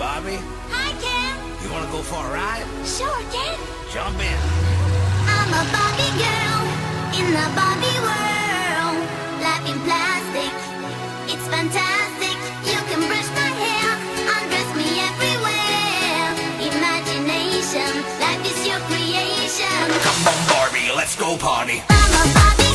Barbie, Hi, Ken. you wanna go for a ride? Sure, Ken. Jump in. I'm a Barbie girl in the Barbie world. Life in plastic, it's fantastic. You can brush my hair, undress me everywhere. Imagination, life is your creation. Come on, Barbie, let's go party. I'm a Barbie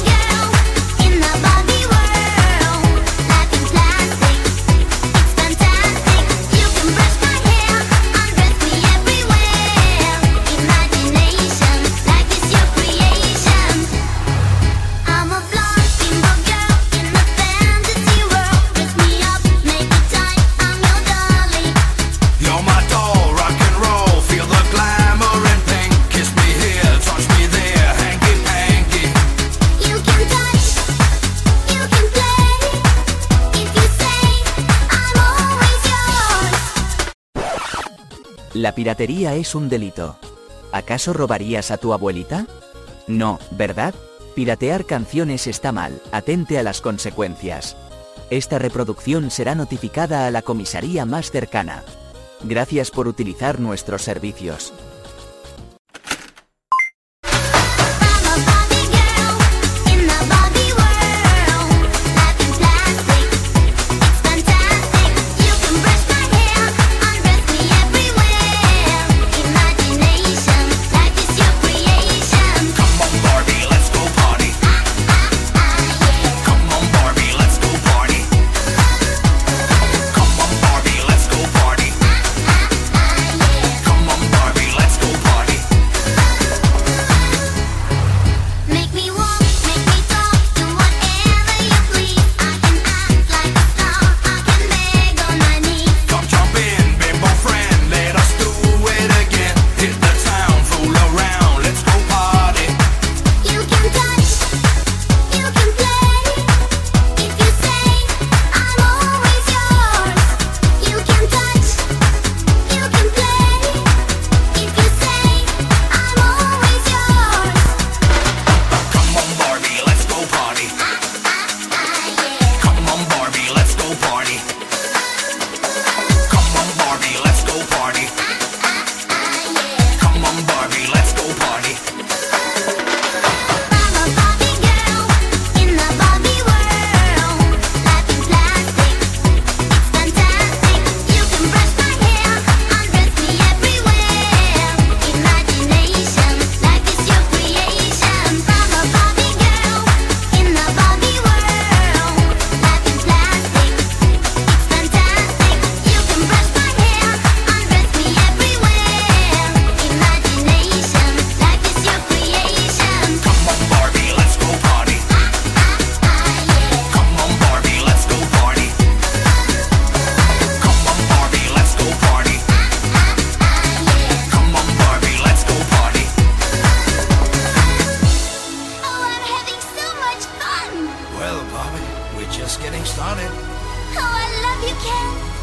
La piratería es un delito. ¿Acaso robarías a tu abuelita? No, ¿verdad? Piratear canciones está mal, atente a las consecuencias. Esta reproducción será notificada a la comisaría más cercana. Gracias por utilizar nuestros servicios. just getting started. Oh, I love you, Ken.